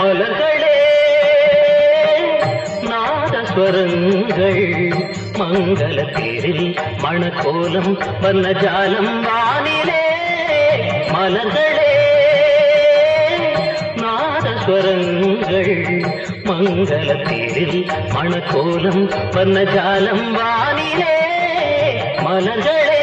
மலர்களே நாதஸ்வரங்கள் மங்கள தேரில் மணக்கோலம் வர்ணஜாலம் வானிலே மலர்களே நாதஸ்வரங்கள் மங்கள தேரில் மணக்கோலம் வர்ணஜாலம் வானிலே மலர்களே.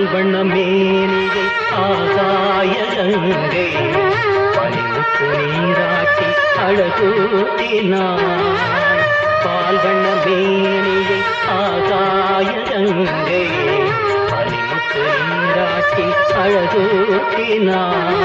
பால் வண்ண மேனியை ஆகாய கங்கை. பனிமுத்து நீராட்டி அழகூட்டினாய் பால் வண்ண மேனியை ஆகாய கங்கை. பனிமுத்து நீராட்டி அழகூட்டினாய்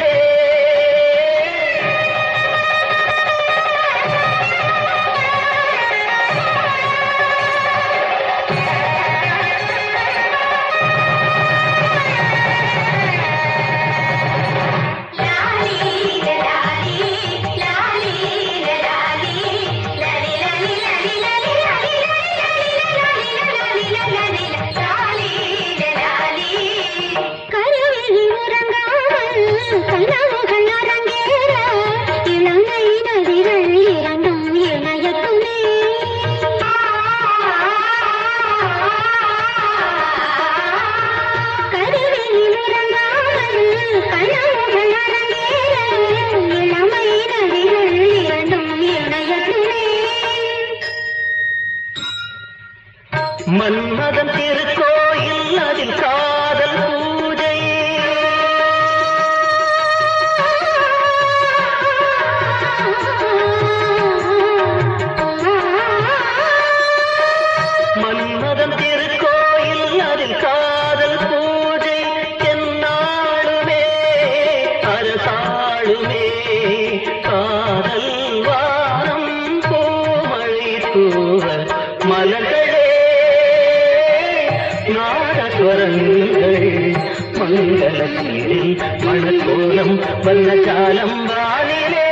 மன்மதன் திருக்கோ ஸ்வரங்கள் மங்கள சீரில் மணக்கோலம் வண்ண வானிலே.